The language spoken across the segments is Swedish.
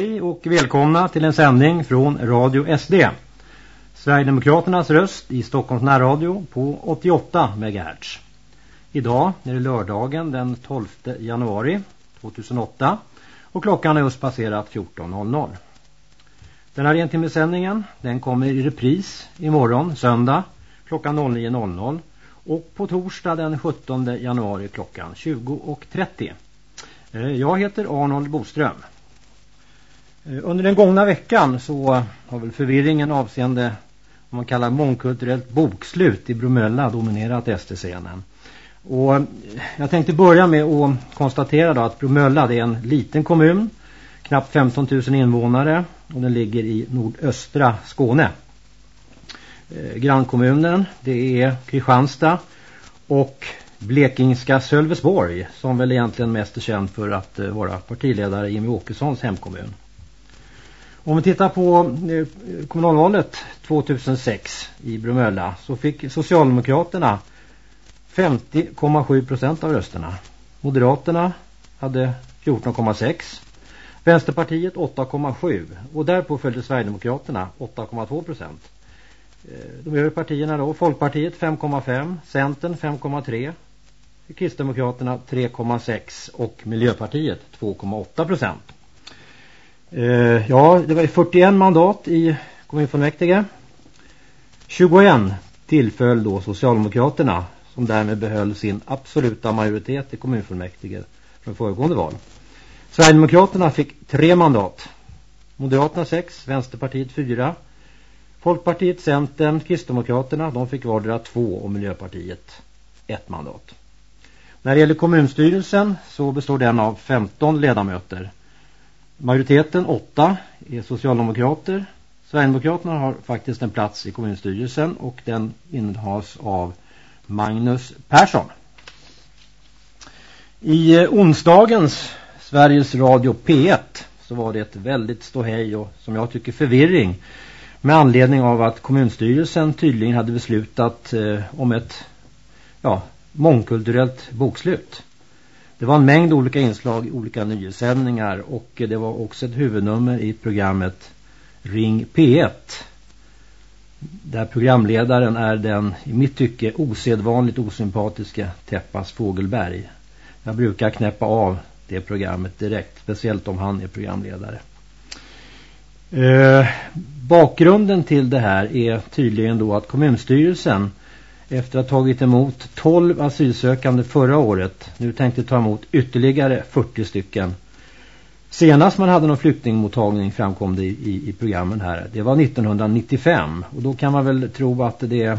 Hej och välkomna till en sändning från Radio SD. Sverigedemokraternas röst i Stockholms närradio på 88 MHz. Idag är det lördagen den 12 januari 2008 och klockan är just passerat 14.00. Den här entimmesändningen den kommer i repris imorgon söndag klockan 09.00 och på torsdag den 17 januari klockan 20.30. Eh, jag heter Arnold Boström. Eh, under den gångna veckan så har väl förvirringen avseende vad man kallar mångkulturellt bokslut i Bromölla dominerat SD-scenen. Och eh, jag tänkte börja med att konstatera då att Bromölla det är en liten kommun, knappt 15 000 invånare och den ligger i nordöstra Skåne. Eh, grannkommunen det är Kristianstad och Blekingska Sölvesborg som väl egentligen mest är känd för att vara partiledare Jimmy Åkessons hemkommun. Om vi tittar på eh, kommunalvalet 2006 i Bromölla så fick Socialdemokraterna 50,7 procent av rösterna. Moderaterna hade 14,6. Vänsterpartiet 8,7 och därpå följde Sverigedemokraterna 8,2 procent. Eh, de övriga partierna då, Folkpartiet 5,5, Centern 5,3, Kristdemokraterna 3,6 och Miljöpartiet 2,8 procent. Eh, ja, det var 41 mandat i kommunfullmäktige. 21 tillföll då Socialdemokraterna som därmed behöll sin absoluta majoritet i kommunfullmäktige från föregående val. Sverigedemokraterna fick tre mandat. Moderaterna sex, Vänsterpartiet fyra. Folkpartiet, Centern, Kristdemokraterna de fick vardera två och Miljöpartiet ett mandat. När det gäller kommunstyrelsen så består den av 15 ledamöter. Majoriteten, åtta, är socialdemokrater. Sverigedemokraterna har faktiskt en plats i kommunstyrelsen och den innehas av Magnus Persson. I eh, onsdagens Sveriges Radio P1 så var det ett väldigt ståhej och som jag tycker förvirring med anledning av att kommunstyrelsen tydligen hade beslutat eh, om ett ja, mångkulturellt bokslut. Det var en mängd olika inslag i olika nyhetssändningar och det var också ett huvudnummer i programmet Ring P1 där programledaren är den i mitt tycke osedvanligt osympatiska Teppas Fågelberg. Jag brukar knäppa av det programmet direkt, speciellt om han är programledare. Eh, bakgrunden till det här är tydligen då att kommunstyrelsen efter att ha tagit emot 12 asylsökande förra året nu tänkte ta emot ytterligare 40 stycken. Senast man hade någon flyktingmottagning framkom det i, i programmen här. Det var 1995 och då kan man väl tro att det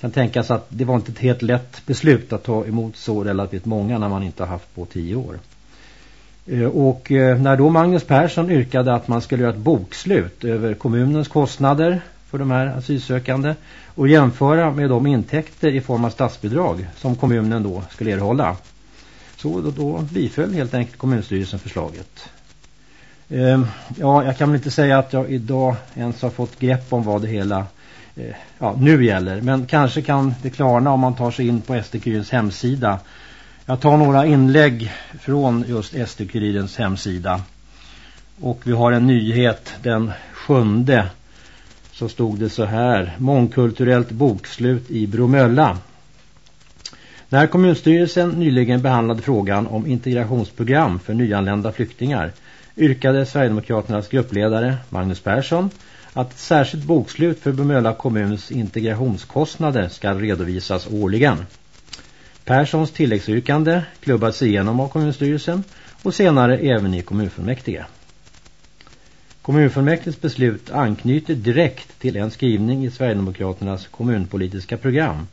kan tänkas att det var inte ett helt lätt beslut att ta emot så relativt många när man inte har haft på tio år. Eh, och eh, när då Magnus Persson yrkade att man skulle göra ett bokslut över kommunens kostnader för de här asylsökande och jämföra med de intäkter i form av statsbidrag som kommunen då skulle erhålla. Så då, då biföll helt enkelt kommunstyrelsen förslaget. Ehm, ja, jag kan väl inte säga att jag idag ens har fått grepp om vad det hela eh, ja, nu gäller. Men kanske kan det klarna om man tar sig in på SD-Kurirens hemsida. Jag tar några inlägg från just SD-Kurirens hemsida. Och vi har en nyhet den sjunde så stod det så här. Mångkulturellt bokslut i Bromölla. När kommunstyrelsen nyligen behandlade frågan om integrationsprogram för nyanlända flyktingar yrkade Sverigedemokraternas gruppledare Magnus Persson att ett särskilt bokslut för Bromölla kommuns integrationskostnader ska redovisas årligen. Perssons tilläggsyrkande klubbades igenom av kommunstyrelsen och senare även i kommunfullmäktige. Kommunfullmäktiges beslut anknyter direkt till en skrivning i Sverigedemokraternas kommunpolitiska program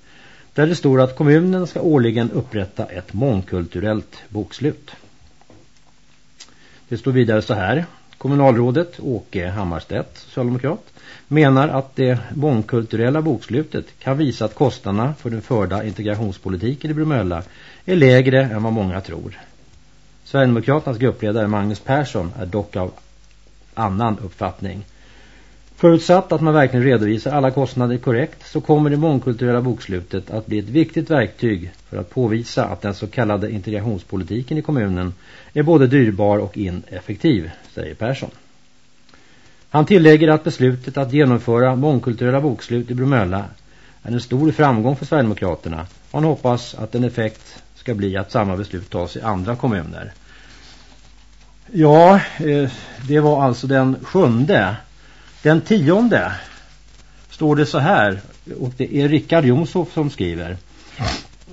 där det står att kommunen ska årligen upprätta ett mångkulturellt bokslut. Det står vidare så här. Kommunalrådet Åke Hammarstedt, socialdemokrat, menar att det mångkulturella bokslutet kan visa att kostnaderna för den förda integrationspolitiken i Bromölla är lägre än vad många tror. Sverigedemokraternas gruppledare Magnus Persson är dock av annan uppfattning. Förutsatt att man verkligen redovisar alla kostnader korrekt så kommer det mångkulturella bokslutet att bli ett viktigt verktyg för att påvisa att den så kallade integrationspolitiken i kommunen är både dyrbar och ineffektiv, säger Persson. Han tillägger att beslutet att genomföra mångkulturella bokslut i Bromölla är en stor framgång för Sverigedemokraterna. Han hoppas att en effekt ska bli att samma beslut tas i andra kommuner. Ja, eh, det var alltså den sjunde. Den tionde står det så här, och det är Rickard Jonshoff som skriver.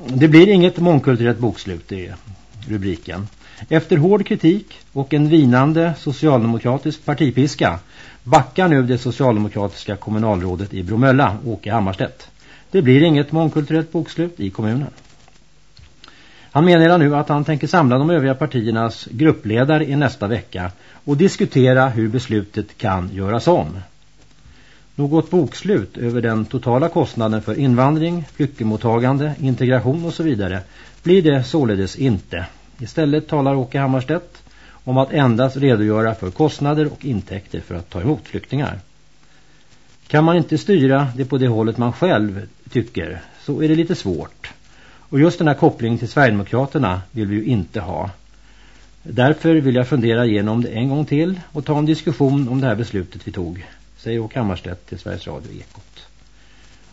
Det blir inget mångkulturellt bokslut, det är rubriken. Efter hård kritik och en vinande socialdemokratisk partipiska backar nu det socialdemokratiska kommunalrådet i Bromölla, Åke Hammarstedt. Det blir inget mångkulturellt bokslut i kommunen. Han meddelar nu att han tänker samla de övriga partiernas gruppledare i nästa vecka och diskutera hur beslutet kan göras om. Något bokslut över den totala kostnaden för invandring, flyktingmottagande, integration och så vidare blir det således inte. Istället talar Åke Hammarstedt om att endast redogöra för kostnader och intäkter för att ta emot flyktingar. Kan man inte styra det på det hållet man själv tycker så är det lite svårt. Och just den här kopplingen till Sverigedemokraterna vill vi ju inte ha. Därför vill jag fundera igenom det en gång till och ta en diskussion om det här beslutet vi tog, säger Åke Hammarstedt till Sveriges Radio Ekot.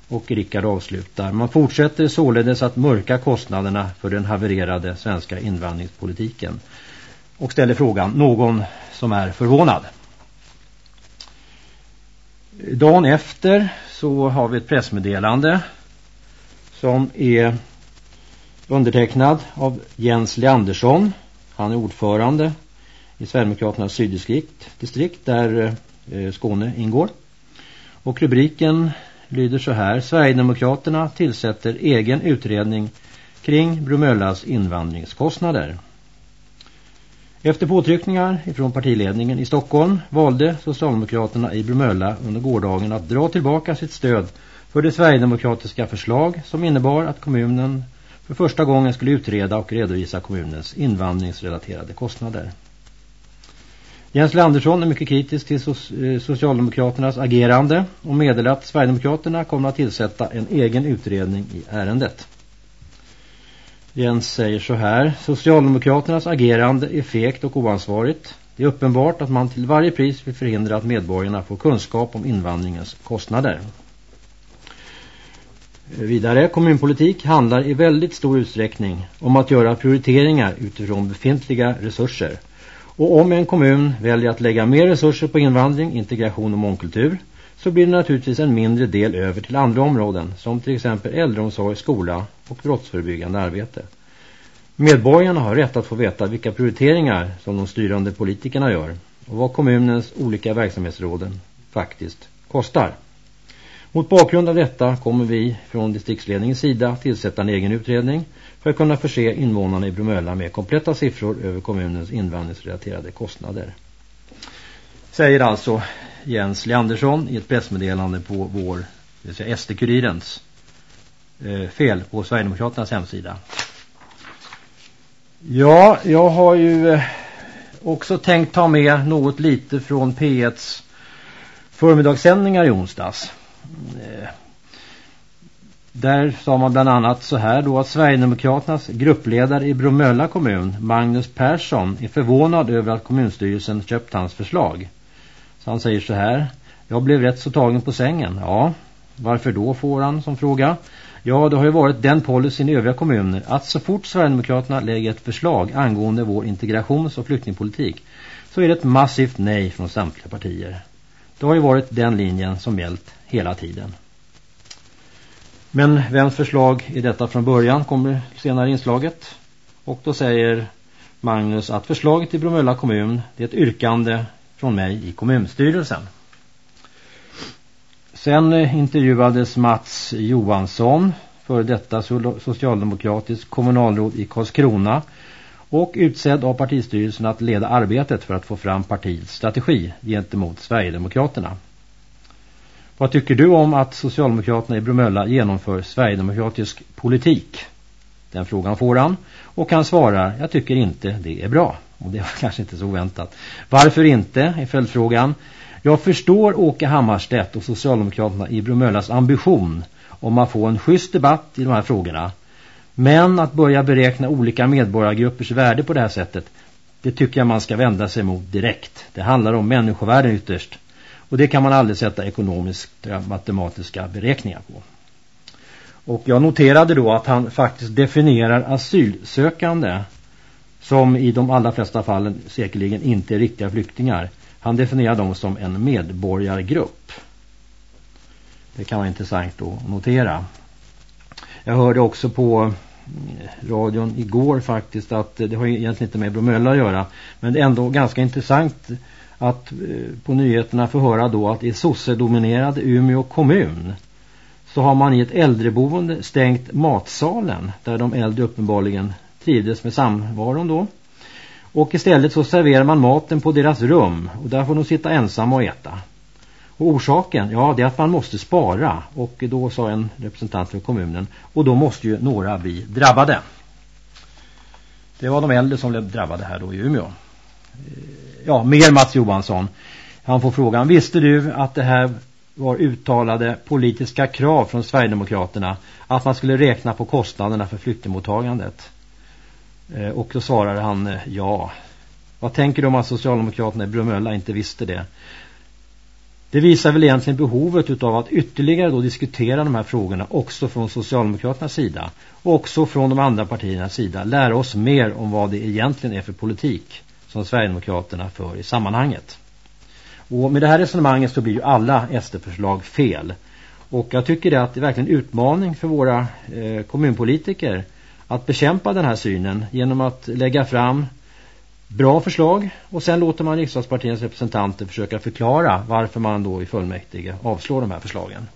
Och Rickard avslutar. Man fortsätter således att mörka kostnaderna för den havererade svenska invandringspolitiken. Och ställer frågan, någon som är förvånad? Dagen efter så har vi ett pressmeddelande som är undertecknad av Jens Leandersson. Han är ordförande i Sverigedemokraternas syddistrikt distrikt där eh, Skåne ingår. Och rubriken lyder så här. Sverigedemokraterna tillsätter egen utredning kring Bromöllas invandringskostnader. Efter påtryckningar från partiledningen i Stockholm valde Socialdemokraterna i Bromölla under gårdagen att dra tillbaka sitt stöd för det Sverigedemokratiska förslag som innebar att kommunen för första gången skulle utreda och redovisa kommunens invandringsrelaterade kostnader. Jens Landersson är mycket kritisk till eh, Socialdemokraternas agerande och meddelar att Sverigedemokraterna kommer att tillsätta en egen utredning i ärendet. Jens säger så här. Socialdemokraternas agerande är fegt och oansvarigt. Det är uppenbart att man till varje pris vill förhindra att medborgarna får kunskap om invandringens kostnader. Vidare, kommunpolitik handlar i väldigt stor utsträckning om att göra prioriteringar utifrån befintliga resurser. Och om en kommun väljer att lägga mer resurser på invandring, integration och mångkultur så blir det naturligtvis en mindre del över till andra områden som till exempel äldreomsorg, skola och brottsförebyggande arbete. Medborgarna har rätt att få veta vilka prioriteringar som de styrande politikerna gör och vad kommunens olika verksamhetsråden faktiskt kostar. Mot bakgrund av detta kommer vi från distriktsledningens sida tillsätta en egen utredning för att kunna förse invånarna i Bromölla med kompletta siffror över kommunens invandringsrelaterade kostnader. Säger alltså Jens Leandersson i ett pressmeddelande på vår SD-kurirens eh, fel på Sverigedemokraternas hemsida. Ja, jag har ju eh, också tänkt ta med något lite från P1s förmiddagssändningar i onsdags. Eh, där sa man bland annat så här då att Sverigedemokraternas gruppledare i Bromölla kommun, Magnus Persson, är förvånad över att kommunstyrelsen köpt hans förslag. Så han säger så här, jag blev rätt så tagen på sängen. Ja, varför då får han som fråga. Ja, det har ju varit den policyn i övriga kommuner att så fort Sverigedemokraterna lägger ett förslag angående vår integrations- och flyktingpolitik så är det ett massivt nej från samtliga partier. Det har ju varit den linjen som gällt hela tiden. Men vems förslag är detta från början kommer senare inslaget. Och då säger Magnus att förslaget i Bromölla kommun det är ett yrkande från mig i kommunstyrelsen. Sen intervjuades Mats Johansson, för detta socialdemokratisk kommunalråd i Karlskrona och utsedd av partistyrelsen att leda arbetet för att få fram partiets strategi gentemot Sverigedemokraterna. Vad tycker du om att Socialdemokraterna i Bromölla genomför Sverigedemokratisk politik? Den frågan får han och han svarar, jag tycker inte det är bra. Och det var kanske inte så oväntat. Varför inte, är följdfrågan. Jag förstår Åke Hammarstedt och Socialdemokraterna i Bromöllas ambition om att få en schysst debatt i de här frågorna. Men att börja beräkna olika medborgargruppers värde på det här sättet, det tycker jag man ska vända sig mot direkt. Det handlar om människovärden ytterst. Och det kan man aldrig sätta ekonomiska matematiska beräkningar på. Och jag noterade då att han faktiskt definierar asylsökande som i de allra flesta fallen säkerligen inte är riktiga flyktingar. Han definierar dem som en medborgargrupp. Det kan vara intressant att notera. Jag hörde också på Eh, radion igår faktiskt att eh, det har egentligen inte med Bromölla att göra. Men det är ändå ganska intressant att eh, på nyheterna få höra då att i sossedominerade Umeå kommun så har man i ett äldreboende stängt matsalen där de äldre uppenbarligen trivdes med samvaron då. Och istället så serverar man maten på deras rum och där får de sitta ensamma och äta. Och orsaken, ja det är att man måste spara och då sa en representant för kommunen och då måste ju några bli drabbade. Det var de äldre som blev drabbade här då i Umeå. Eh, ja, mer Mats Johansson. Han får frågan, visste du att det här var uttalade politiska krav från Sverigedemokraterna att man skulle räkna på kostnaderna för flyktingmottagandet? Eh, och då svarade han eh, ja. Vad tänker du om att Socialdemokraterna i Bromölla inte visste det? Det visar väl egentligen behovet av att ytterligare då diskutera de här frågorna också från Socialdemokraternas sida och också från de andra partiernas sida. Lära oss mer om vad det egentligen är för politik som Sverigedemokraterna för i sammanhanget. Och med det här resonemanget så blir ju alla SD-förslag fel. Och jag tycker det att det är verkligen en utmaning för våra eh, kommunpolitiker att bekämpa den här synen genom att lägga fram bra förslag och sen låter man riksdagspartiernas representanter försöka förklara varför man då i fullmäktige avslår de här förslagen.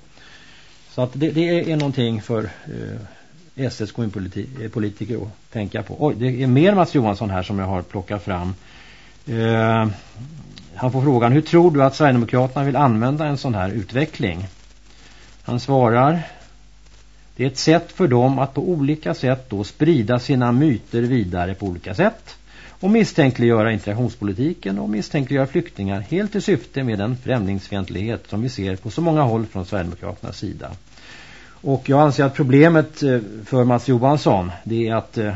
Så att det, det är någonting för eh, SS kommunpolitiker att tänka på. Oj, det är mer Mats Johansson här som jag har plockat fram. Eh, han får frågan, hur tror du att Sverigedemokraterna vill använda en sån här utveckling? Han svarar, det är ett sätt för dem att på olika sätt då sprida sina myter vidare på olika sätt och misstänkliggöra integrationspolitiken och misstänkliggöra flyktingar helt i syfte med den främlingsfientlighet som vi ser på så många håll från Sverigedemokraternas sida. Och jag anser att problemet eh, för Mats Johansson det är att eh, eh,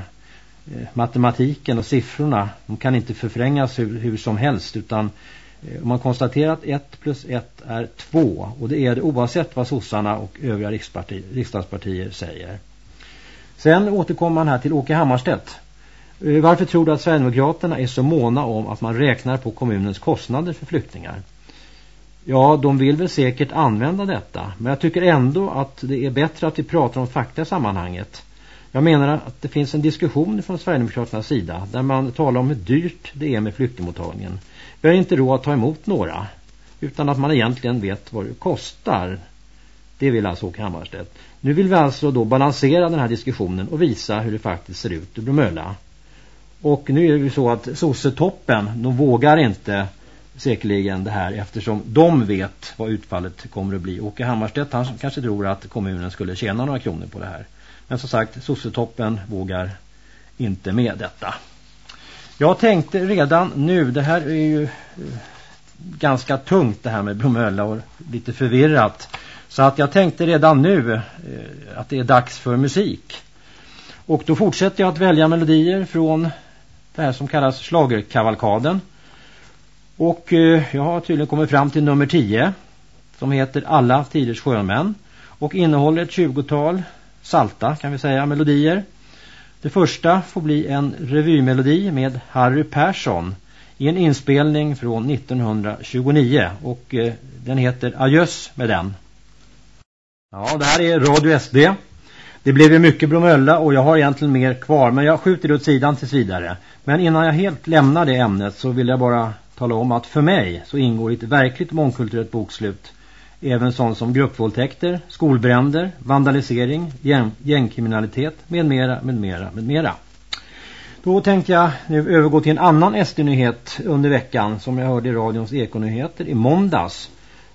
matematiken och siffrorna de kan inte förfrängas hur, hur som helst utan man konstaterar att 1 plus 1 är 2 och det är det oavsett vad sossarna och övriga riksdagspartier säger. Sen återkommer man här till Åke Hammarstedt. Eh, varför tror du att Sverigedemokraterna är så måna om att man räknar på kommunens kostnader för flyktingar? Ja, de vill väl säkert använda detta. Men jag tycker ändå att det är bättre att vi pratar om fakta i sammanhanget. Jag menar att det finns en diskussion från Sverigedemokraternas sida där man talar om hur dyrt det är med flyktingmottagningen. Vi har inte råd att ta emot några utan att man egentligen vet vad det kostar. Det vill alltså Åke Hammarstedt. Nu vill vi alltså då balansera den här diskussionen och visa hur det faktiskt ser ut i Bromölla. Och nu är det ju så att sossetoppen, de vågar inte säkerligen det här eftersom de vet vad utfallet kommer att bli. Åke Hammarstedt han kanske tror att kommunen skulle tjäna några kronor på det här. Men som sagt, sossetoppen vågar inte med detta. Jag tänkte redan nu, det här är ju eh, ganska tungt det här med Bromölla och lite förvirrat. Så att jag tänkte redan nu eh, att det är dags för musik. Och då fortsätter jag att välja melodier från det här som kallas slagerkavalkaden. Och eh, jag har tydligen kommit fram till nummer 10 som heter Alla tiders sjömän och innehåller ett 20-tal salta kan vi säga melodier. Det första får bli en revymelodi med Harry Persson i en inspelning från 1929 och eh, den heter Adjöss med den. Ja, det här är Radio SD. Det blev ju mycket Bromölla och jag har egentligen mer kvar men jag skjuter det åt sidan tills vidare. Men innan jag helt lämnar det ämnet så vill jag bara tala om att för mig så ingår ett verkligt mångkulturellt bokslut Även sånt som gruppvåldtäkter, skolbränder, vandalisering, gäng, gängkriminalitet med mera, med mera, med mera. Då tänkte jag nu övergå till en annan SD-nyhet under veckan som jag hörde i radions ekonyheter i måndags.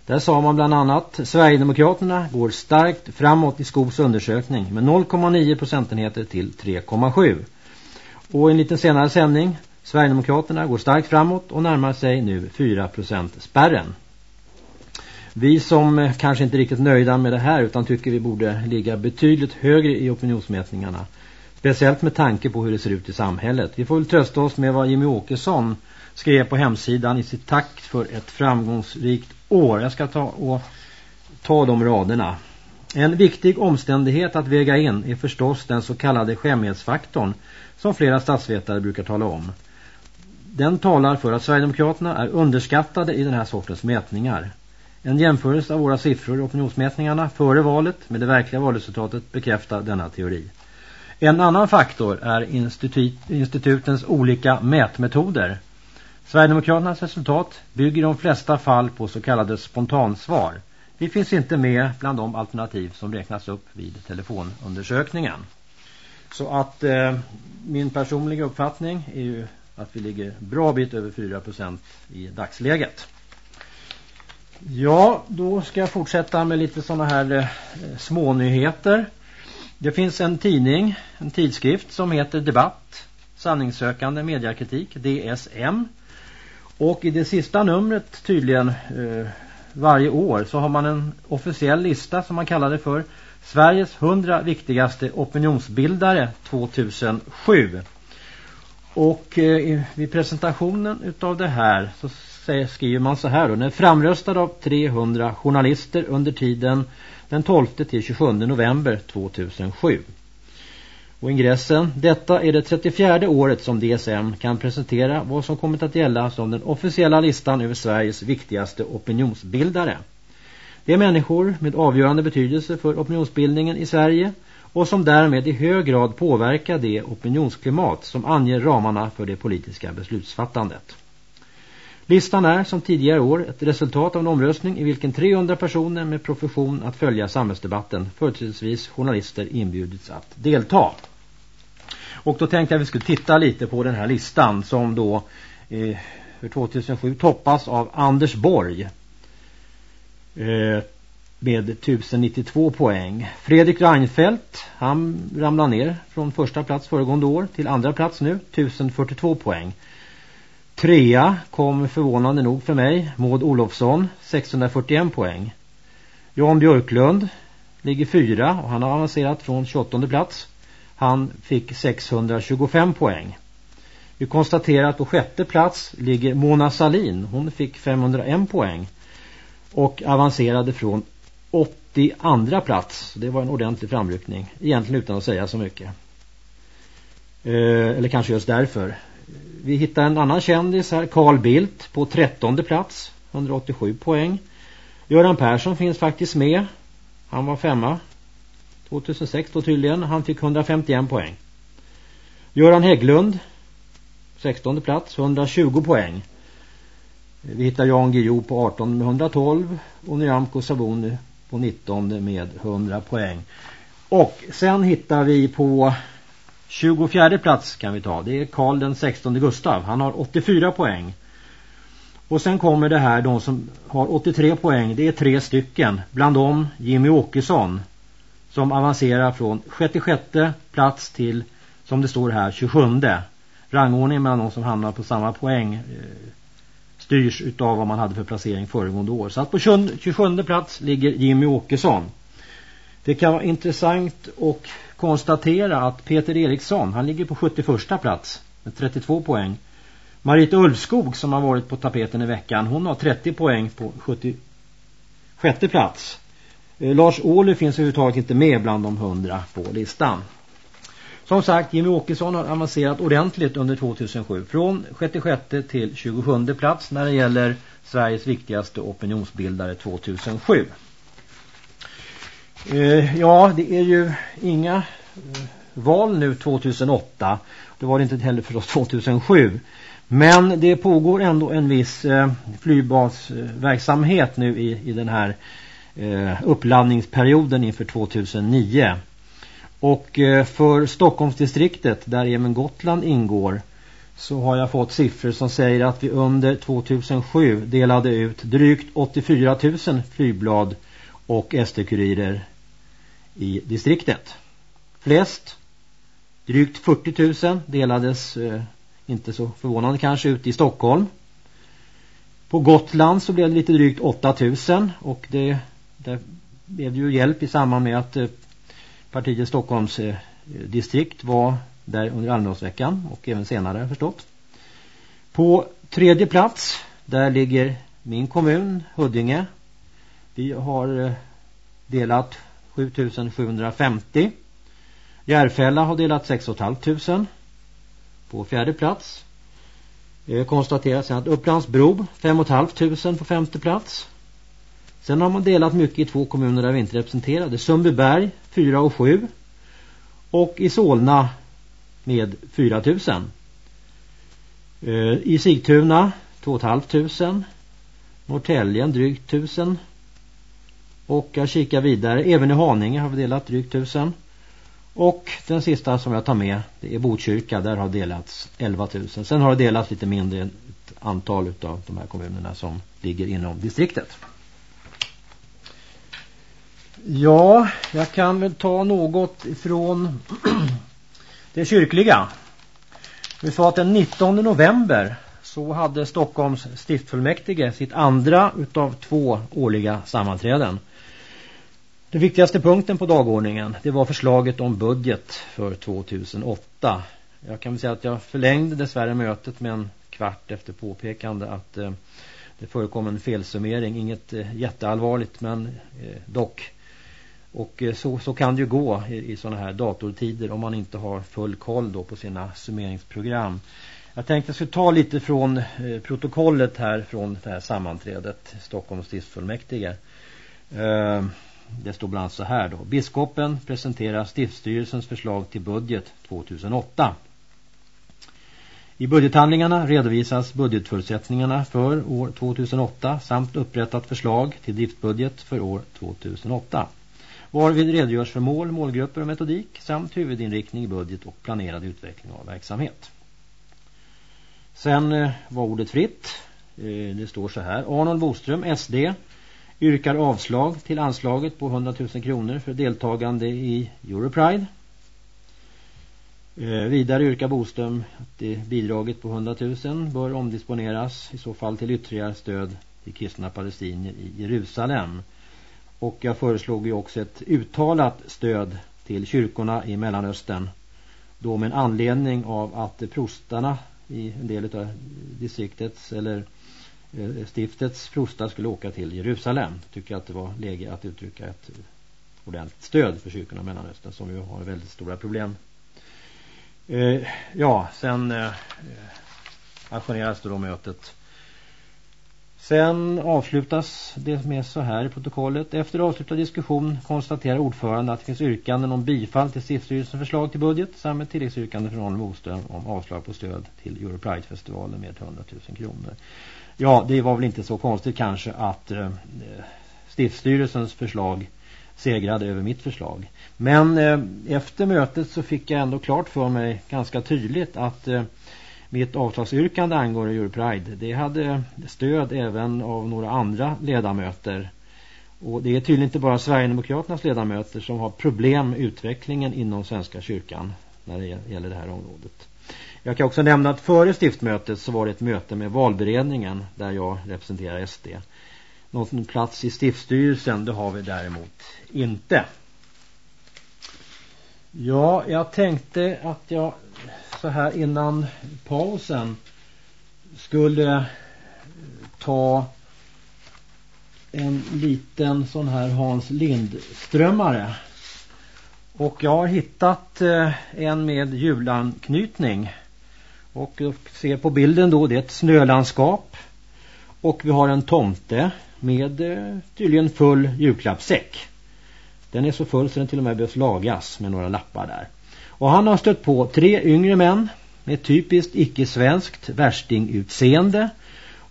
Där sa man bland annat Sverigedemokraterna går starkt framåt i Skogs undersökning med 0,9 procentenheter till 3,7. Och i en liten senare sändning Sverigedemokraterna går starkt framåt och närmar sig nu 4 spärren. Vi som kanske inte är riktigt nöjda med det här utan tycker vi borde ligga betydligt högre i opinionsmätningarna Speciellt med tanke på hur det ser ut i samhället. Vi får väl trösta oss med vad Jimmy Åkesson skrev på hemsidan i sitt tack för ett framgångsrikt år. Jag ska ta och ta de raderna. En viktig omständighet att väga in är förstås den så kallade skämhetsfaktorn som flera statsvetare brukar tala om. Den talar för att Sverigedemokraterna är underskattade i den här sortens mätningar. En jämförelse av våra siffror i opinionsmätningarna före valet med det verkliga valresultatet bekräftar denna teori. En annan faktor är institut, institutens olika mätmetoder. Sverigedemokraternas resultat bygger i de flesta fall på så kallade spontansvar. Vi finns inte med bland de alternativ som räknas upp vid telefonundersökningen. Så att eh, min personliga uppfattning är ju att vi ligger bra bit över 4% i dagsläget. Ja, då ska jag fortsätta med lite sådana här eh, smånyheter. Det finns en tidning, en tidskrift som heter Debatt, sanningssökande mediekritik, DSM. Och i det sista numret tydligen eh, varje år så har man en officiell lista som man kallar det för Sveriges 100 viktigaste opinionsbildare 2007. Och eh, vid presentationen utav det här så säger, skriver man så här då. Den är framröstad av 300 journalister under tiden den 12 till 27 november 2007. Och ingressen, detta är det 34 året som DSM kan presentera vad som kommit att gälla som den officiella listan över Sveriges viktigaste opinionsbildare. Det är människor med avgörande betydelse för opinionsbildningen i Sverige och som därmed i hög grad påverkar det opinionsklimat som anger ramarna för det politiska beslutsfattandet. Listan är som tidigare år ett resultat av en omröstning i vilken 300 personer med profession att följa samhällsdebatten, företrädesvis journalister, inbjudits att delta. Och då tänkte jag att vi skulle titta lite på den här listan som då eh, för 2007 toppas av Anders Borg eh, med 1092 poäng. Fredrik Reinfeldt, han ramlar ner från första plats föregående år till andra plats nu, 1042 poäng. Trea kom förvånande nog för mig Maud Olofsson 641 poäng. Jan Björklund ligger fyra och han har avancerat från 28 plats. Han fick 625 poäng. Vi konstaterar att på sjätte plats ligger Mona Salin. Hon fick 501 poäng och avancerade från 82 plats. Det var en ordentlig framryckning. Egentligen utan att säga så mycket. Eh, eller kanske just därför. Vi hittar en annan kändis här, Carl Bildt på 13 plats, 187 poäng. Göran Persson finns faktiskt med. Han var femma 2006 då tydligen. Han fick 151 poäng. Göran Hägglund 16 plats, 120 poäng. Vi hittar Jan Guillou på 18 med 112 och Nyamko Sabuni på 19 med 100 poäng. Och sen hittar vi på 24 plats kan vi ta. Det är Karl den 16 Gustav. Han har 84 poäng. Och sen kommer det här, de som har 83 poäng. Det är tre stycken. Bland dem Jimmy Åkesson. Som avancerar från 66 plats till, som det står här, 27. Rangordningen mellan de som hamnar på samma poäng eh, styrs utav vad man hade för placering föregående år. Så att på 27 plats ligger Jimmy Åkesson. Det kan vara intressant och konstatera att Peter Eriksson, han ligger på 71 plats med 32 poäng. Marit Ulfskog som har varit på tapeten i veckan, hon har 30 poäng på 76 plats. Eh, Lars Åhler finns överhuvudtaget inte med bland de 100 på listan. Som sagt, Jimmy Åkesson har avancerat ordentligt under 2007 från 66 till 27 plats när det gäller Sveriges viktigaste opinionsbildare 2007. Eh, ja, det är ju inga eh, val nu 2008. Det var det inte heller för oss 2007. Men det pågår ändå en viss eh, flygbasverksamhet nu i, i den här eh, uppladdningsperioden inför 2009. Och eh, för Stockholmsdistriktet där även Gotland ingår så har jag fått siffror som säger att vi under 2007 delade ut drygt 84 000 flygblad och SD-kurirer i distriktet. Flest, drygt 40 000 delades, eh, inte så förvånande kanske, ut i Stockholm. På Gotland så blev det lite drygt 8 000 och det, där blev det ju hjälp i samband med att eh, partiet Stockholms eh, distrikt var där under Almedalsveckan och även senare förstått. På tredje plats där ligger min kommun Huddinge. Vi har eh, delat 7750. Järfälla har delat 6 500 på fjärde plats. Eh, konstateras sen att Upplandsbro 5 500 på femte plats. Sen har man delat mycket i två kommuner där vi inte representerade. Sundbyberg 4 och 7 och i Solna med 4 000. Eh, I Sigtuna 2 500. Norrtälje drygt 1000. Och jag kikar vidare. Även i Haninge har vi delat drygt 1000. Och den sista som jag tar med det är Botkyrka. Där har delats 11 000. Sen har det delats lite mindre ett antal av de här kommunerna som ligger inom distriktet. Ja, jag kan väl ta något från det kyrkliga. Vi sa att den 19 november så hade Stockholms stiftfullmäktige sitt andra utav två årliga sammanträden. Den viktigaste punkten på dagordningen det var förslaget om budget för 2008. Jag kan väl säga att jag förlängde dessvärre mötet med en kvart efter påpekande att eh, det förekom en felsummering. Inget eh, jätteallvarligt men eh, dock. Och eh, så, så kan det ju gå i, i sådana här datortider om man inte har full koll då på sina summeringsprogram. Jag tänkte jag skulle ta lite från eh, protokollet här från det här sammanträdet Stockholms stiftsfullmäktige. Eh, det står bland annat så här då. Biskopen presenterar stiftsstyrelsens förslag till budget 2008. I budgethandlingarna redovisas budgetförutsättningarna för år 2008 samt upprättat förslag till driftbudget för år 2008. Varvid redogörs för mål, målgrupper och metodik samt huvudinriktning i budget och planerad utveckling av verksamhet. Sen eh, var ordet fritt. Eh, det står så här. Arnold Boström, SD, yrkar avslag till anslaget på 100 000 kronor för deltagande i Europride. Eh, vidare yrkar Boström att det bidraget på 100 000 bör omdisponeras i så fall till ytterligare stöd till kristna palestinier i Jerusalem. Och jag föreslog ju också ett uttalat stöd till kyrkorna i Mellanöstern. Då med en anledning av att prostarna i en del av distriktets eller Eh, stiftets prostar skulle åka till Jerusalem. Tycker att det var läge att uttrycka ett ordentligt stöd för kyrkorna i Mellanöstern som ju har väldigt stora problem. Eh, ja, sen eh, eh auktioneras då mötet Sen avslutas det med så här i protokollet. Efter avslutad diskussion konstaterar ordförande att det finns yrkanden om bifall till stiftstyrelsens förslag till budget samt ett tilläggsyrkande från Arne Boström om avslag på stöd till Europride-festivalen med 100 000 kronor. Ja, det var väl inte så konstigt kanske att eh, stiftstyrelsens förslag segrade över mitt förslag. Men eh, efter mötet så fick jag ändå klart för mig ganska tydligt att eh, mitt avslagsyrkande angående Europride det hade stöd även av några andra ledamöter. Och det är tydligen inte bara Sverigedemokraternas ledamöter som har problem med utvecklingen inom Svenska kyrkan när det gäller det här området. Jag kan också nämna att före stiftmötet så var det ett möte med valberedningen där jag representerar SD. Någon plats i stiftstyrelsen det har vi däremot inte. Ja, jag tänkte att jag så här innan pausen skulle ta en liten sån här Hans Lindströmare. Och jag har hittat eh, en med julanknytning. Och jag ser på bilden då det är ett snölandskap. Och vi har en tomte med eh, tydligen full julklappssäck. Den är så full så den till och med behövs lagas med några lappar där. Och han har stött på tre yngre män med typiskt icke-svenskt värstingutseende.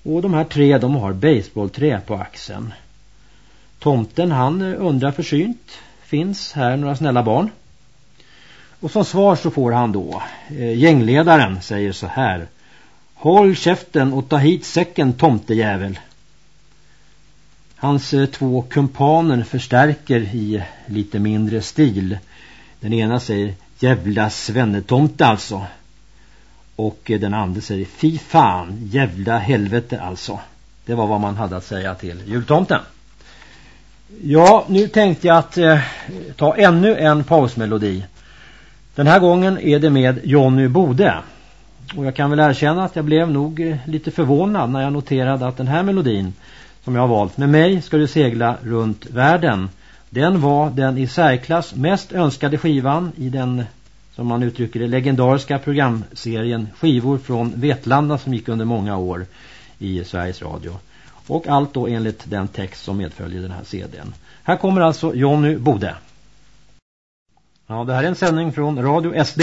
Och de här tre de har baseballträ på axeln. Tomten han eh, undrar försynt. Finns här några snälla barn? Och som svar så får han då. Eh, gängledaren säger så här. Håll käften och ta hit säcken tomtejävel. Hans eh, två kumpaner förstärker i lite mindre stil. Den ena säger Jävla svennetomte alltså. Och eh, den andra säger fy fan, jävla helvete alltså. Det var vad man hade att säga till jultomten. Ja, nu tänkte jag att eh, ta ännu en pausmelodi. Den här gången är det med Jonny Bode. Och jag kan väl erkänna att jag blev nog eh, lite förvånad när jag noterade att den här melodin som jag har valt med mig ska du segla runt världen. Den var den i särklass mest önskade skivan i den, som man uttrycker det, legendariska programserien Skivor från Vetlanda som gick under många år i Sveriges Radio. Och allt då enligt den text som medföljer den här CDn. Här kommer alltså Jonny Bode. Ja, det här är en sändning från Radio SD.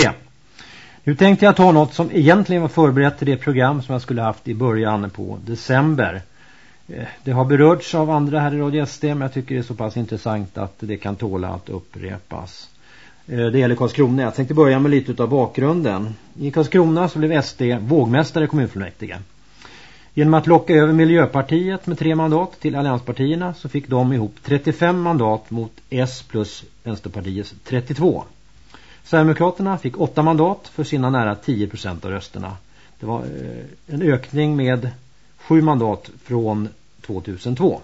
Nu tänkte jag ta något som egentligen var förberett till det program som jag skulle haft i början på december. Eh, det har berörts av andra här i Radio SD men jag tycker det är så pass intressant att det kan tåla att upprepas. Eh, det gäller Karlskrona. Jag tänkte börja med lite av bakgrunden. I Karlskrona så blev SD vågmästare i kommunfullmäktige. Genom att locka över Miljöpartiet med tre mandat till allianspartierna så fick de ihop 35 mandat mot S plus Vänsterpartiets 32. Sverigedemokraterna fick åtta mandat för sina nära 10 procent av rösterna. Det var eh, en ökning med sju mandat från 2002.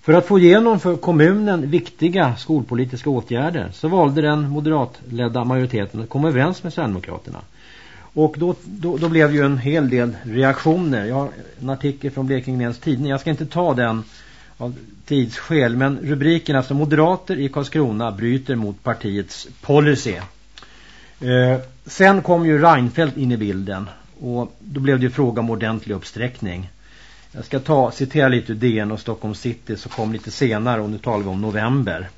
För att få igenom för kommunen viktiga skolpolitiska åtgärder så valde den moderatledda majoriteten att komma överens med Sverigedemokraterna. Och då, då, då blev ju en hel del reaktioner. Jag har en artikel från Blekinge Tidning. Jag ska inte ta den av tidsskäl. Men rubriken alltså Moderater i Karlskrona bryter mot partiets policy. Eh, sen kom ju Reinfeldt in i bilden. Och då blev det ju fråga om ordentlig uppsträckning. Jag ska ta, citera lite ur DN och Stockholm City så kom lite senare och nu talar vi om november.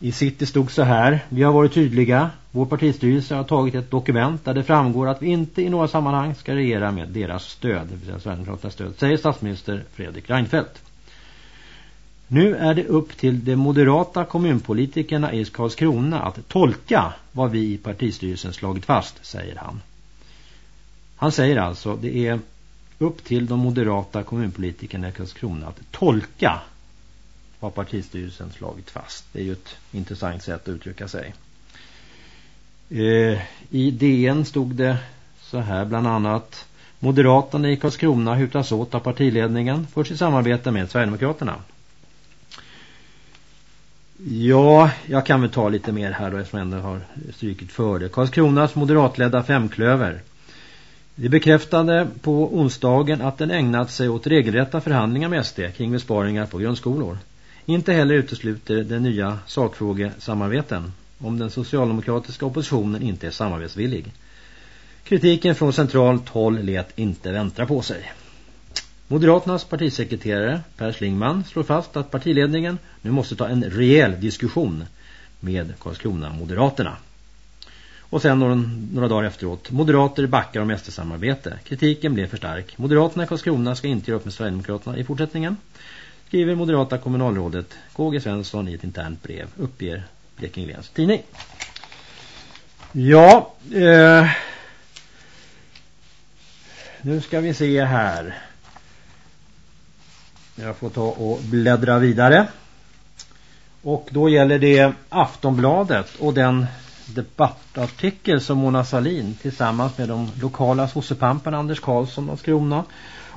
I City stod så här. Vi har varit tydliga. Vår partistyrelse har tagit ett dokument där det framgår att vi inte i några sammanhang ska regera med deras stöd, det vill säga Sverigedemokraternas stöd, säger statsminister Fredrik Reinfeldt. Nu är det upp till de moderata kommunpolitikerna i Karlskrona att tolka vad vi i partistyrelsen slagit fast, säger han. Han säger alltså det är upp till de moderata kommunpolitikerna i Karlskrona att tolka vad partistyrelsen slagit fast. Det är ju ett intressant sätt att uttrycka sig. Eh, I DN stod det så här bland annat Moderaterna i Karlskrona hutas åt av partiledningen för sitt samarbete med Sverigedemokraterna. Ja, jag kan väl ta lite mer här då eftersom jag ändå har strykit för det. Karlskronas moderatledda femklöver. Det bekräftade på onsdagen att den ägnat sig åt regelrätta förhandlingar med SD kring besparingar på grundskolor. Inte heller utesluter den nya sakfrågesamarbeten om den socialdemokratiska oppositionen inte är samarbetsvillig. Kritiken från centralt håll let inte vänta på sig. Moderaternas partisekreterare Per Slingman slår fast att partiledningen nu måste ta en rejäl diskussion med Karlskrona Moderaterna. Och sen några, några dagar efteråt, moderater backar om SD-samarbete. Kritiken blev för stark. Moderaterna i Karlskrona ska inte göra upp med Sverigedemokraterna i fortsättningen. Skriver moderata kommunalrådet KG Svensson i ett internt brev. Uppger Blekinge Läns tidning. Ja, eh, nu ska vi se här. Jag får ta och bläddra vidare. Och då gäller det Aftonbladet och den debattartikel som Mona Salin tillsammans med de lokala sossepamparna Anders Karlsson och Skrona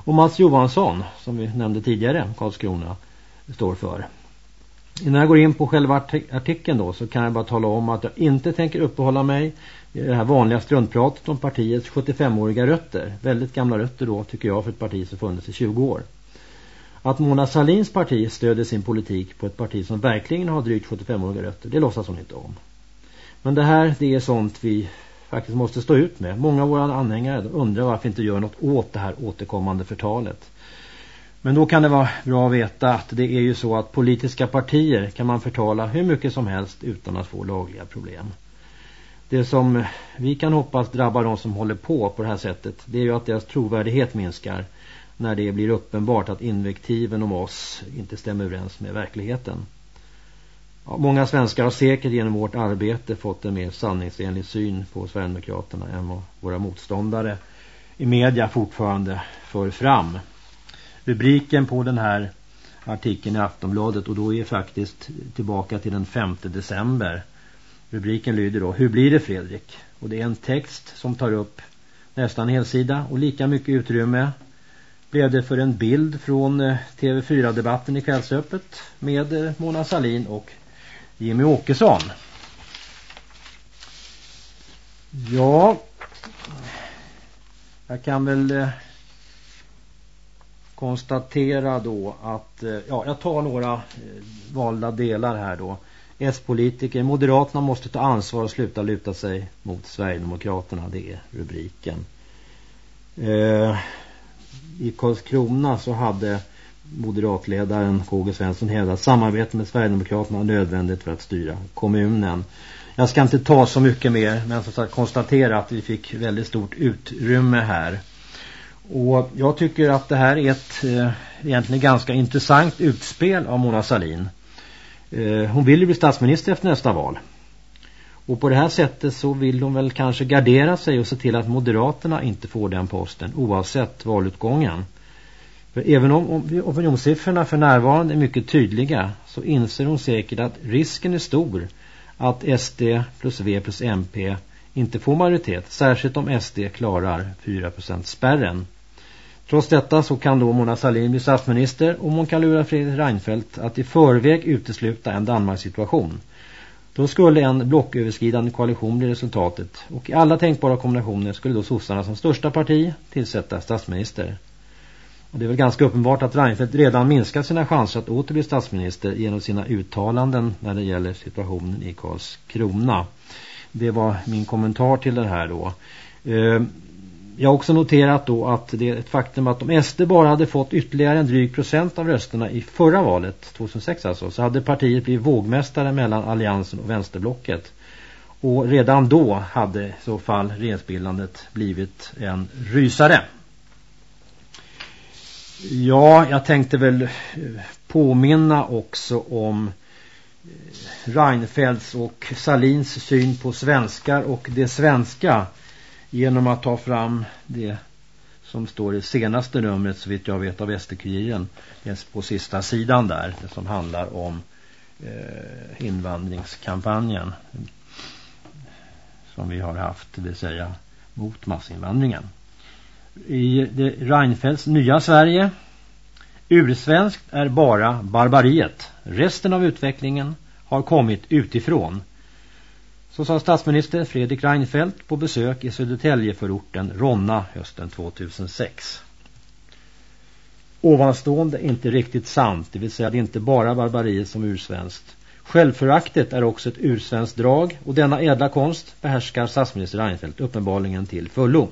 och Mats Johansson som vi nämnde tidigare, Karlskrona, står för. Innan jag går in på själva artikeln då så kan jag bara tala om att jag inte tänker uppehålla mig i det här vanliga struntpratet om partiets 75-åriga rötter. Väldigt gamla rötter då tycker jag för ett parti som funnits i 20 år. Att Mona Salins parti stöder sin politik på ett parti som verkligen har drygt 75-åriga rötter, det låtsas hon inte om. Men det här, det är sånt vi faktiskt måste stå ut med. Många av våra anhängare undrar varför inte gör något åt det här återkommande förtalet. Men då kan det vara bra att veta att det är ju så att politiska partier kan man förtala hur mycket som helst utan att få lagliga problem. Det som vi kan hoppas drabbar de som håller på på det här sättet det är ju att deras trovärdighet minskar när det blir uppenbart att invektiven om oss inte stämmer överens med verkligheten. Ja, många svenskar har säkert genom vårt arbete fått en mer sanningsenlig syn på Sverigedemokraterna än vad våra motståndare i media fortfarande för fram. Rubriken på den här artikeln i Aftonbladet och då är faktiskt tillbaka till den 5 december. Rubriken lyder då Hur blir det Fredrik? Och det är en text som tar upp nästan helsida och lika mycket utrymme blev det för en bild från eh, TV4-debatten i kvällsöppet med eh, Mona Salin och Jimmy Åkesson. Ja, jag kan väl eh, konstatera då att, ja jag tar några valda delar här då. S-politiker, Moderaterna måste ta ansvar och sluta luta sig mot Sverigedemokraterna, det är rubriken. Eh, i Karlskrona så hade moderatledaren KG Svensson hävdat att samarbete med Sverigedemokraterna är nödvändigt för att styra kommunen. Jag ska inte ta så mycket mer men som sagt konstatera att vi fick väldigt stort utrymme här. Och jag tycker att det här är ett eh, egentligen ganska intressant utspel av Mona Salin. Eh, hon vill ju bli statsminister efter nästa val. Och på det här sättet så vill hon väl kanske gardera sig och se till att Moderaterna inte får den posten oavsett valutgången. För även om opinionssiffrorna för närvarande är mycket tydliga så inser hon säkert att risken är stor att SD plus V plus MP inte får majoritet, särskilt om SD klarar 4% spärren. Trots detta så kan då Mona Sahlin bli statsminister och hon kan lura Fredrik Reinfeldt att i förväg utesluta en Danmarks situation. Då skulle en blocköverskridande koalition bli resultatet och i alla tänkbara kombinationer skulle då sossarna som största parti tillsätta statsminister. Och det är väl ganska uppenbart att Reinfeldt redan minskat sina chanser att åter bli statsminister genom sina uttalanden när det gäller situationen i Karlskrona. Det var min kommentar till det här då. Ehm, jag har också noterat då att det är ett faktum att om SD bara hade fått ytterligare en dryg procent av rösterna i förra valet, 2006 alltså, så hade partiet blivit vågmästare mellan alliansen och vänsterblocket. Och redan då hade i så fall regeringsbildandet blivit en rysare. Ja, jag tänkte väl eh, påminna också om eh, Reinfeldts och Salins syn på svenskar och det svenska genom att ta fram det som står i senaste numret så vitt jag vet av Västerkrigen på sista sidan där det som handlar om eh, invandringskampanjen som vi har haft det vill säga mot massinvandringen. I det Reinfeldts nya Sverige ursvenskt är bara barbariet. Resten av utvecklingen har kommit utifrån så sa statsminister Fredrik Reinfeldt på besök i Södertäljeförorten Ronna hösten 2006. Ovanstående är inte riktigt sant, det vill säga det är inte bara barbariet som ursvenskt. Självföraktet är också ett ursvenskt drag och denna ädla konst behärskar statsminister Reinfeldt uppenbarligen till fullo.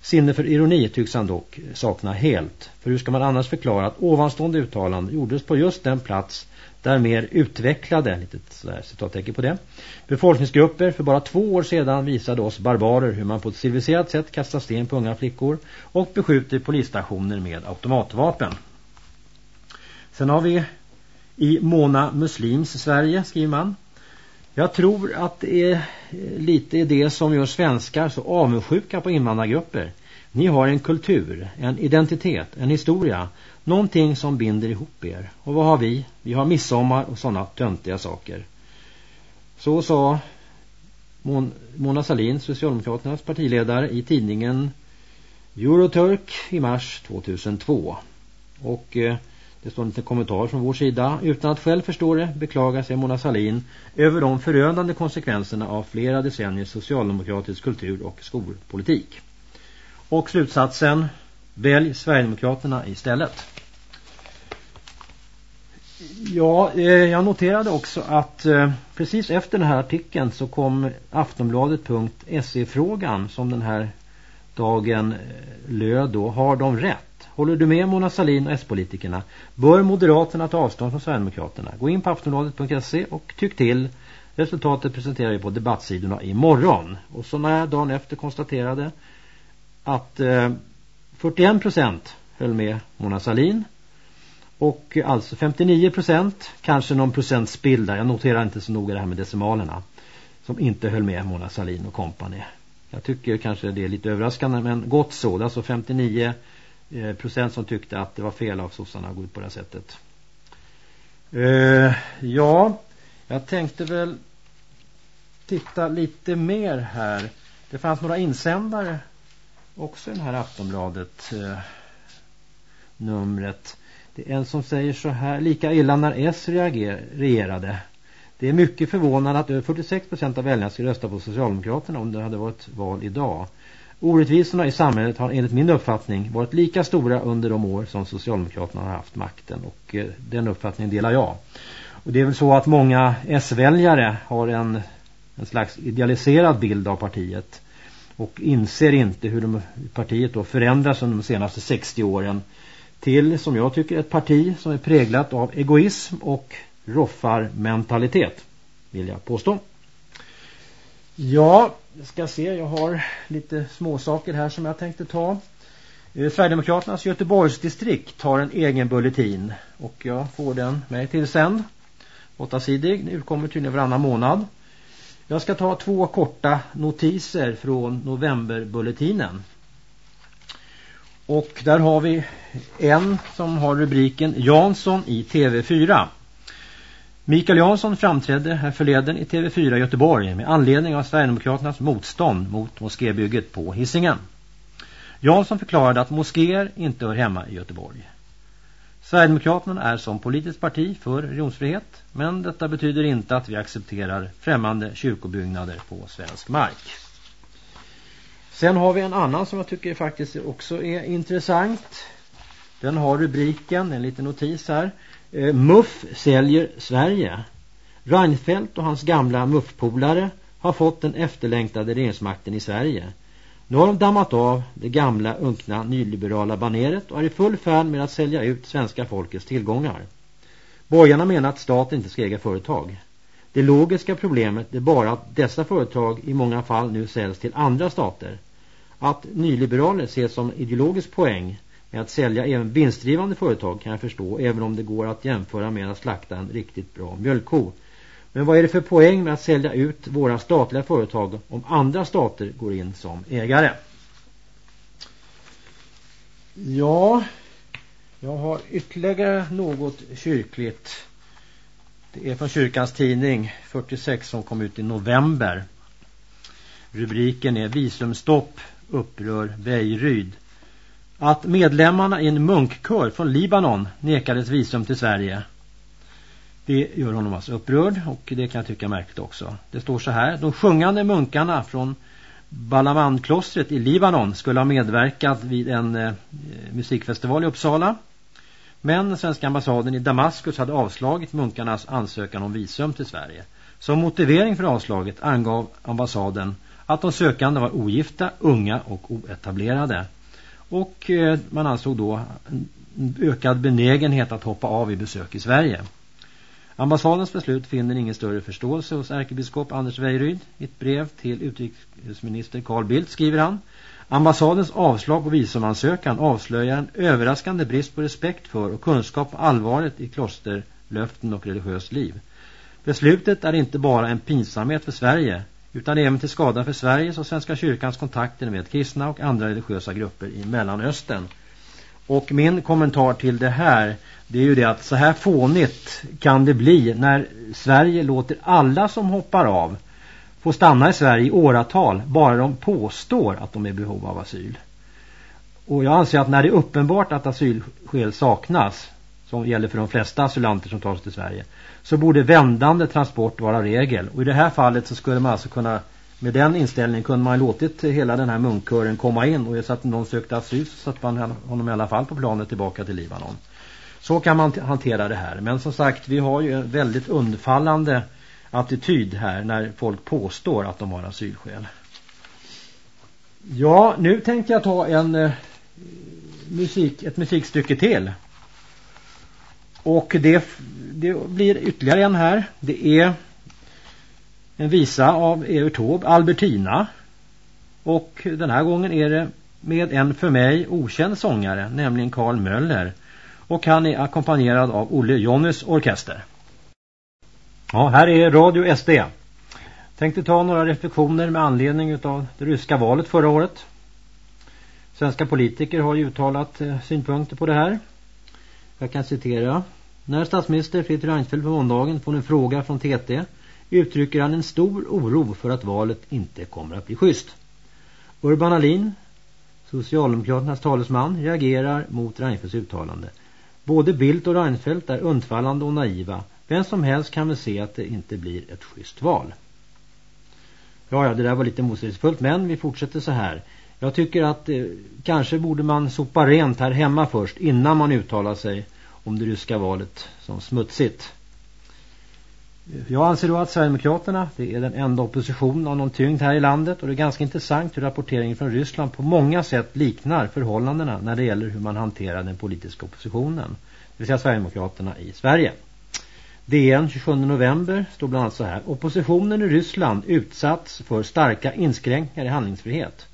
Sinne för ironi tycks han dock sakna helt. För hur ska man annars förklara att ovanstående uttalande gjordes på just den plats där mer utvecklade, lite citattecken på det, befolkningsgrupper för bara två år sedan visade oss barbarer hur man på ett civiliserat sätt kastar sten på unga flickor och beskjuter polisstationer med automatvapen. Sen har vi i Mona Muslims Sverige, skriver man. Jag tror att det är eh, lite det som gör svenskar så avundsjuka på invandrargrupper. Ni har en kultur, en identitet, en historia Någonting som binder ihop er. Och vad har vi? Vi har midsommar och sådana töntiga saker. Så sa Mon Mona Salin, Socialdemokraternas partiledare, i tidningen Euroturk i mars 2002. Och eh, det står en liten kommentar från vår sida. Utan att själv förstå det beklagar sig Mona Salin över de förödande konsekvenserna av flera decenniers socialdemokratisk kultur- och skolpolitik. Och slutsatsen, välj Sverigedemokraterna istället. Ja, eh, jag noterade också att eh, precis efter den här artikeln så kom Aftonbladet.se-frågan som den här dagen eh, löd då. Har de rätt? Håller du med Mona Salin och S-politikerna? Bör Moderaterna ta avstånd från Sverigedemokraterna? Gå in på Aftonbladet.se och tyck till. Resultatet presenterar vi på debattsidorna imorgon. Och så när jag dagen efter konstaterade att eh, 41% höll med Mona Salin och alltså 59 procent, kanske någon procent spill där. Jag noterar inte så noga det här med decimalerna. Som inte höll med Mona Salin och kompani. Jag tycker kanske det är lite överraskande men gott så. Alltså 59 Eh, procent som tyckte att det var fel av sossarna att gå ut på det här sättet. Eh, ja, jag tänkte väl titta lite mer här. Det fanns några insändare också i den här Aftonbladet-numret. Eh, det är en som säger så här, lika illa när S regerade. Det är mycket förvånande att över 46% av väljarna skulle rösta på Socialdemokraterna om det hade varit val idag. Orättvisorna i samhället har enligt min uppfattning varit lika stora under de år som Socialdemokraterna har haft makten och eh, den uppfattningen delar jag. Och det är väl så att många S-väljare har en, en slags idealiserad bild av partiet och inser inte hur de, partiet då förändras under de senaste 60 åren till, som jag tycker, ett parti som är präglat av egoism och roffarmentalitet, vill jag påstå. Ja, ska se, jag har lite småsaker här som jag tänkte ta. Eh, Sverigedemokraternas Göteborgsdistrikt har en egen bulletin och jag får den mig till sen. Åttasidig, utkommer tydligen varannan månad. Jag ska ta två korta notiser från novemberbulletinen. Och där har vi en som har rubriken Jansson i TV4. Mikael Jansson framträdde här förleden i TV4 Göteborg med anledning av Sverigedemokraternas motstånd mot moskébygget på Hisingen. Jansson förklarade att moskéer inte hör hemma i Göteborg. Sverigedemokraterna är som politiskt parti för religionsfrihet men detta betyder inte att vi accepterar främmande kyrkobyggnader på svensk mark. Sen har vi en annan som jag tycker faktiskt också är intressant. Den har rubriken, en liten notis här. Eh, Muff säljer Sverige. Reinfeldt och hans gamla muffpolare har fått den efterlängtade regeringsmakten i Sverige. Nu har de dammat av det gamla unkna nyliberala baneret och är i full färd med att sälja ut svenska folkets tillgångar. Borgarna menar att staten inte ska äga företag. Det logiska problemet är bara att dessa företag i många fall nu säljs till andra stater. Att nyliberaler ses som ideologisk poäng men att sälja även vinstdrivande företag kan jag förstå även om det går att jämföra med att slakta en riktigt bra mjölkko. Men vad är det för poäng med att sälja ut våra statliga företag om andra stater går in som ägare? Ja, jag har ytterligare något kyrkligt. Det är från kyrkans tidning 46 som kom ut i november. Rubriken är Visumstopp upprör Bejryd. Att medlemmarna i en munkkör från Libanon nekades visum till Sverige det gör honom alltså upprörd och det kan jag tycka märkligt också. Det står så här. De sjungande munkarna från Balamanklostret i Libanon skulle ha medverkat vid en eh, musikfestival i Uppsala. Men svenska ambassaden i Damaskus hade avslagit munkarnas ansökan om visum till Sverige. Som motivering för avslaget angav ambassaden att de sökande var ogifta, unga och oetablerade. Och eh, man ansåg då en ökad benägenhet att hoppa av i besök i Sverige. Ambassadens beslut finner ingen större förståelse hos ärkebiskop Anders Weiryd. I ett brev till utrikesminister Carl Bildt skriver han Ambassadens avslag på visumansökan avslöjar en överraskande brist på respekt för och kunskap om allvaret i klosterlöften och religiöst liv. Beslutet är inte bara en pinsamhet för Sverige utan även till skada för Sveriges och Svenska kyrkans kontakter med kristna och andra religiösa grupper i Mellanöstern. Och min kommentar till det här det är ju det att så här fånigt kan det bli när Sverige låter alla som hoppar av få stanna i Sverige i åratal bara de påstår att de är i behov av asyl. Och jag anser att när det är uppenbart att asylskäl saknas som gäller för de flesta asylanter som tar sig till Sverige så borde vändande transport vara regel. Och i det här fallet så skulle man alltså kunna med den inställningen kunde man låtit hela den här munkkören komma in och så att någon sökte asyl så att man honom i alla fall på planet tillbaka till Libanon. Så kan man hantera det här. Men som sagt, vi har ju en väldigt undfallande attityd här när folk påstår att de har asylskäl. Ja, nu tänkte jag ta en eh, musik, ett musikstycke till. Och det, det blir ytterligare en här. Det är en visa av Evert Taube, Albertina. Och den här gången är det med en för mig okänd sångare, nämligen Carl Möller och han är ackompanjerad av Olle Jonnys orkester. Ja, här är Radio SD. Tänkte ta några reflektioner med anledning av det ryska valet förra året. Svenska politiker har ju uttalat eh, synpunkter på det här. Jag kan citera. När statsminister Fredrik Reinfeldt på måndagen får en fråga från TT uttrycker han en stor oro för att valet inte kommer att bli schysst. Urban Alin, Socialdemokraternas talesman, reagerar mot Reinfeldts uttalande. Både Bildt och Reinfeldt är undfallande och naiva. Vem som helst kan väl se att det inte blir ett schysst val. Ja, ja, det där var lite motsägelsefullt men vi fortsätter så här. Jag tycker att eh, kanske borde man sopa rent här hemma först innan man uttalar sig om det ryska valet som smutsigt. Jag anser då att Sverigedemokraterna det är den enda oppositionen av någon tyngd här i landet och det är ganska intressant hur rapporteringen från Ryssland på många sätt liknar förhållandena när det gäller hur man hanterar den politiska oppositionen, det vill säga Sverigedemokraterna i Sverige. DN 27 november står bland annat så här. Oppositionen i Ryssland utsatts för starka inskränkningar i handlingsfrihet.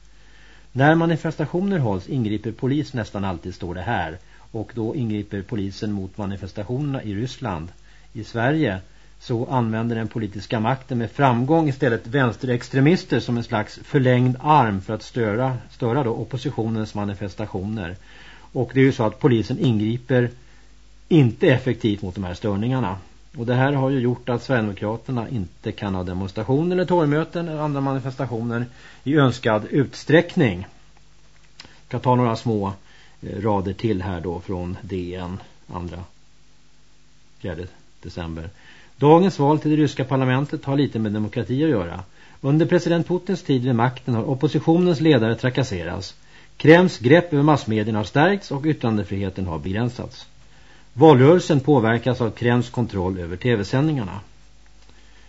När manifestationer hålls ingriper polis nästan alltid står det här. Och då ingriper polisen mot manifestationerna i Ryssland. I Sverige så använder den politiska makten med framgång istället vänsterextremister som en slags förlängd arm för att störa, störa då oppositionens manifestationer. Och det är ju så att polisen ingriper inte effektivt mot de här störningarna. Och det här har ju gjort att Sverigedemokraterna inte kan ha demonstrationer eller torgmöten eller andra manifestationer i önskad utsträckning. Jag kan ta några små Eh, rader till här då från DN andra 4 december. Dagens val till det ryska parlamentet har lite med demokrati att göra. Under president Putins tid vid makten har oppositionens ledare trakasserats. Kremls grepp över massmedierna har stärkts och yttrandefriheten har begränsats. Valrörelsen påverkas av Kremls kontroll över tv-sändningarna.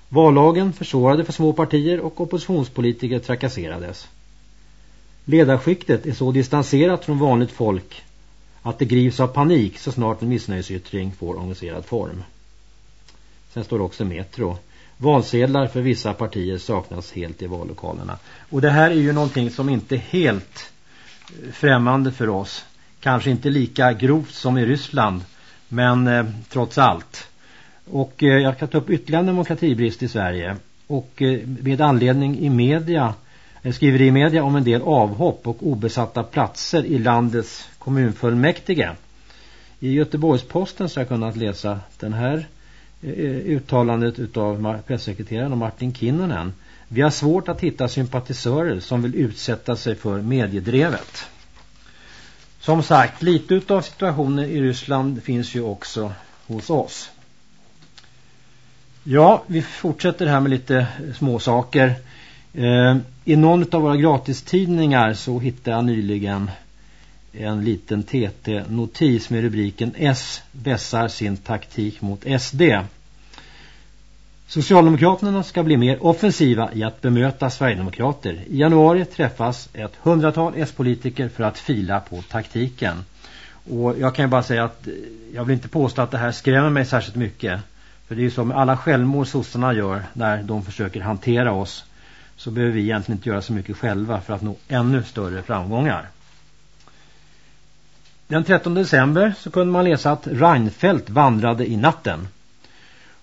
Vallagen försvårade för små partier och oppositionspolitiker trakasserades. Ledarskiktet är så distanserat från vanligt folk att det grivs av panik så snart en missnöjesyttring får organiserad form. Sen står det också Metro. Valsedlar för vissa partier saknas helt i vallokalerna. Och det här är ju någonting som inte är helt eh, främmande för oss. Kanske inte lika grovt som i Ryssland men eh, trots allt. Och eh, jag kan ta upp ytterligare demokratibrist i Sverige. Och eh, med anledning i media, skriver i media om en del avhopp och obesatta platser i landets kommunfullmäktige. I Göteborgsposten så har jag kunnat läsa den här eh, uttalandet utav pressekreteraren Martin Kinnunen. Vi har svårt att hitta sympatisörer som vill utsätta sig för mediedrevet. Som sagt, lite av situationen i Ryssland finns ju också hos oss. Ja, vi fortsätter här med lite små saker. Eh, I någon av våra gratistidningar så hittade jag nyligen en liten TT-notis med rubriken S vässar sin taktik mot SD. Socialdemokraterna ska bli mer offensiva i att bemöta Sverigedemokrater. I januari träffas ett hundratal S-politiker för att fila på taktiken. Och jag kan ju bara säga att eh, jag vill inte påstå att det här skrämmer mig särskilt mycket. För det är ju som alla självmord sossarna gör när de försöker hantera oss. Så behöver vi egentligen inte göra så mycket själva för att nå ännu större framgångar. Den 13 december så kunde man läsa att Reinfeldt vandrade i natten.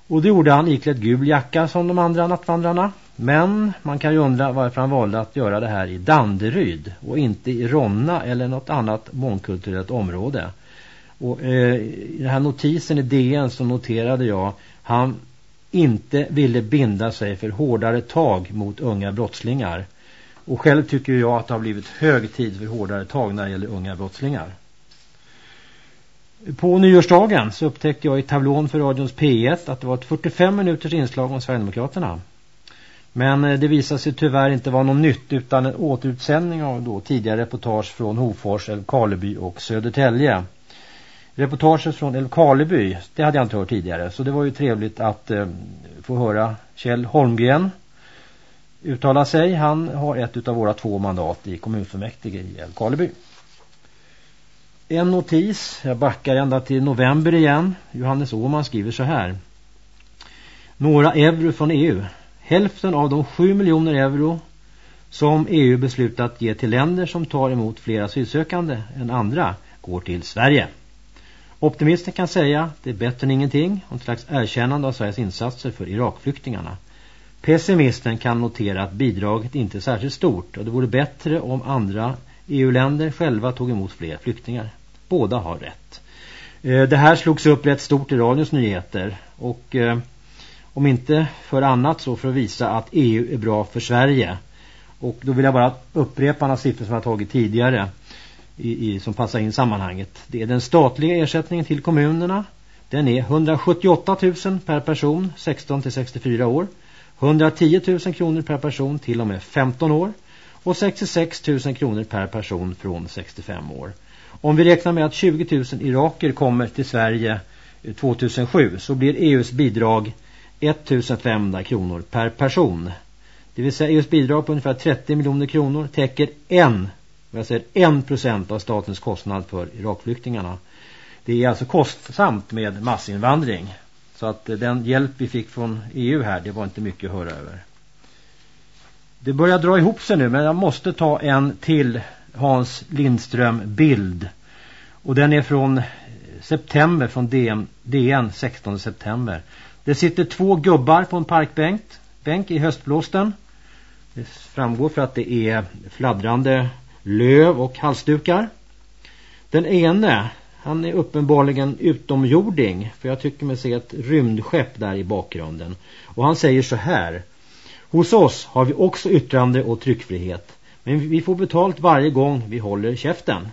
Och det gjorde han iklädd gul jacka som de andra nattvandrarna. Men man kan ju undra varför han valde att göra det här i Danderyd och inte i Ronna eller något annat mångkulturellt område. Och eh, i den här notisen i DN så noterade jag han inte ville binda sig för hårdare tag mot unga brottslingar. Och själv tycker jag att det har blivit hög tid för hårdare tag när det gäller unga brottslingar. På nyårsdagen så upptäckte jag i tablån för radions P1 att det var ett 45 minuters inslag om Sverigedemokraterna. Men eh, det visade sig tyvärr inte vara något nytt utan en återutsändning av då tidigare reportage från Hofors, Älvkarleby och Södertälje. Reportaget från Älvkarleby, det hade jag inte hört tidigare. Så det var ju trevligt att eh, få höra Kjell Holmgren uttala sig. Han har ett av våra två mandat i kommunfullmäktige i Älvkarleby. En notis, jag backar ända till november igen. Johannes Åman skriver så här. Några euro från EU. Hälften av de 7 miljoner euro som EU beslutat ge till länder som tar emot fler asylsökande än andra går till Sverige. Optimisten kan säga det är bättre än ingenting och ett slags erkännande av Sveriges insatser för Irakflyktingarna. Pessimisten kan notera att bidraget inte är särskilt stort och det vore bättre om andra EU-länder själva tog emot fler flyktingar. Båda har rätt. Eh, det här slogs upp rätt stort i radions nyheter och eh, om inte för annat så för att visa att EU är bra för Sverige. Och då vill jag bara upprepa några siffror som jag tagit tidigare i, i, som passar in i sammanhanget. Det är den statliga ersättningen till kommunerna Den är 178 000 per person 16 till 64 år. 110 000 kronor per person till och med 15 år. Och 66 000 kronor per person från 65 år. Om vi räknar med att 20 000 iraker kommer till Sverige eh, 2007 så blir EUs bidrag 1500 kronor per person. Det vill säga EUs bidrag på ungefär 30 miljoner kronor täcker en, jag säger en procent av statens kostnad för Irakflyktingarna. Det är alltså kostsamt med massinvandring. Så att eh, den hjälp vi fick från EU här, det var inte mycket att höra över. Det börjar dra ihop sig nu men jag måste ta en till Hans Lindström bild. Och den är från eh, september, från DN, DN 16 september. Det sitter två gubbar på en parkbänk bänk i höstblåsten. Det framgår för att det är fladdrande löv och halsdukar. Den ene, han är uppenbarligen utomjording. För jag tycker mig se ett rymdskepp där i bakgrunden. Och han säger så här. Hos oss har vi också yttrande och tryckfrihet. Men vi får betalt varje gång vi håller käften.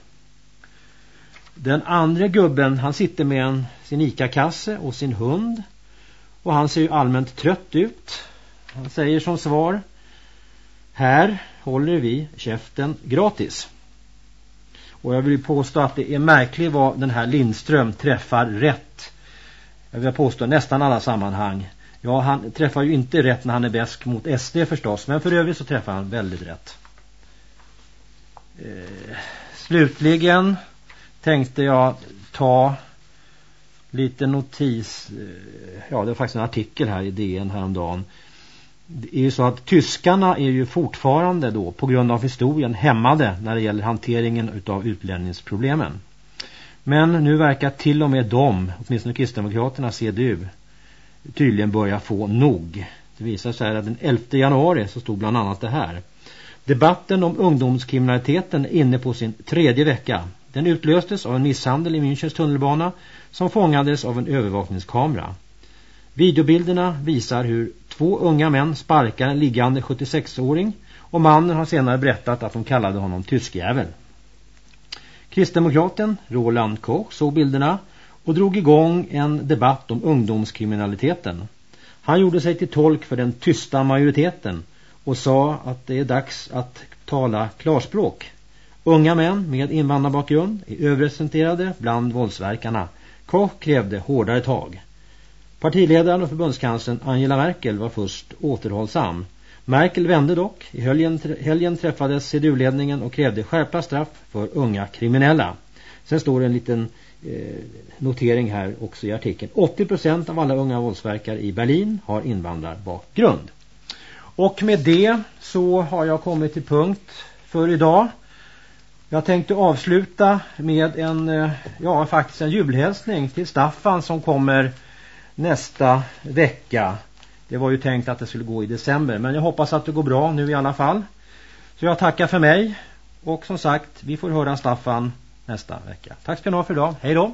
Den andra gubben, han sitter med en, sin ICA-kasse och sin hund. Och han ser ju allmänt trött ut. Han säger som svar. Här håller vi käften gratis. Och jag vill påstå att det är märkligt vad den här Lindström träffar rätt. Jag vill påstå nästan alla sammanhang. Ja, han träffar ju inte rätt när han är bäsk mot SD förstås. Men för övrigt så träffar han väldigt rätt. Eh, slutligen tänkte jag ta lite notis. Eh, ja, det var faktiskt en artikel här i DN häromdagen. Det är ju så att tyskarna är ju fortfarande då på grund av historien hämmade när det gäller hanteringen utav utlänningsproblemen. Men nu verkar till och med de, åtminstone Kristdemokraterna, CDU, tydligen börja få nog. Det visar sig att den 11 januari så stod bland annat det här. Debatten om ungdomskriminaliteten är inne på sin tredje vecka. Den utlöstes av en misshandel i Münchens tunnelbana som fångades av en övervakningskamera. Videobilderna visar hur två unga män sparkar en liggande 76-åring och mannen har senare berättat att de kallade honom tyskjävel. Kristdemokraten Roland Koch såg bilderna och drog igång en debatt om ungdomskriminaliteten. Han gjorde sig till tolk för den tysta majoriteten och sa att det är dags att tala klarspråk. Unga män med invandrarbakgrund är överrepresenterade bland våldsverkarna. Koch krävde hårdare tag. Partiledaren och förbundskanslern Angela Merkel var först återhållsam. Merkel vände dock. I helgen, helgen träffades CDU-ledningen och krävde skärpta straff för unga kriminella. Sen står det en liten eh, notering här också i artikeln. 80% av alla unga våldsverkare i Berlin har invandrarbakgrund. Och med det så har jag kommit till punkt för idag. Jag tänkte avsluta med en, eh, ja faktiskt en julhälsning till Staffan som kommer nästa vecka. Det var ju tänkt att det skulle gå i december men jag hoppas att det går bra nu i alla fall. Så jag tackar för mig och som sagt vi får höra Staffan nästa vecka. Tack ska ni ha för idag. Hej då!